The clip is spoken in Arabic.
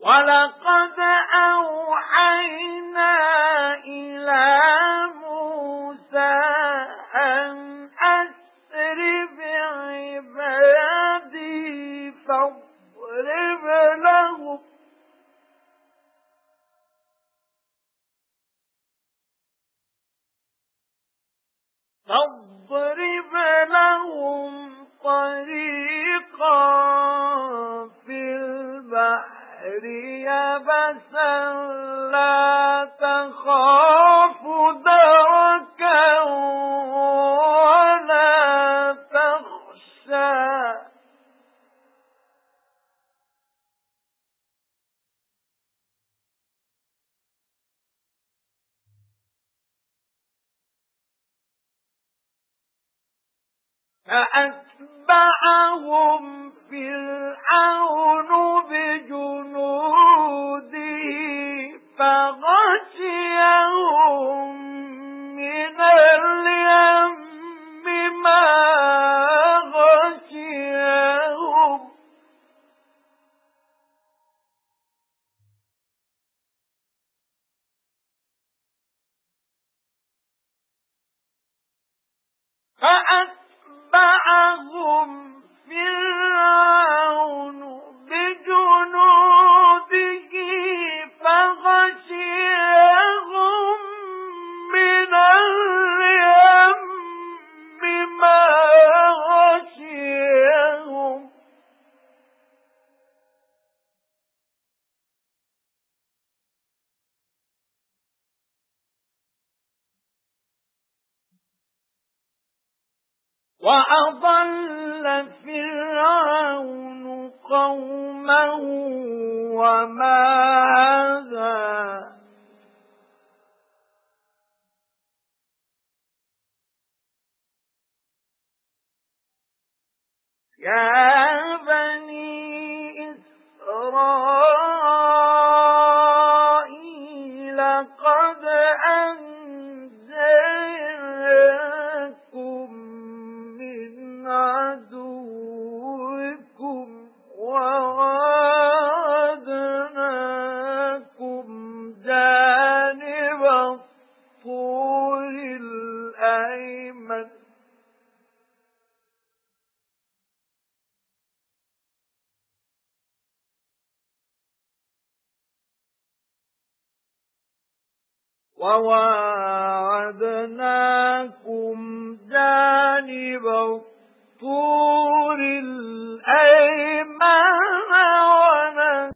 وَلَقَدْ أَوْحَيْنَا إِلَى مُوسَى أَنْ أَسْرِ بِعِبَادِي فَاضْرِبْ لَهُمْ. فاضرب لهم طريقا البحر يبسا لا تخاف دركا ولا تخشى. فأتبعهم فغشيهم من اليم ما غشيهم. فأتبعهم وَأَضَلَّ فِرْعَوْنُ قَوْمَهُ وَمَا هَدَى يَا وواعدناكم جانب الطور الأيمن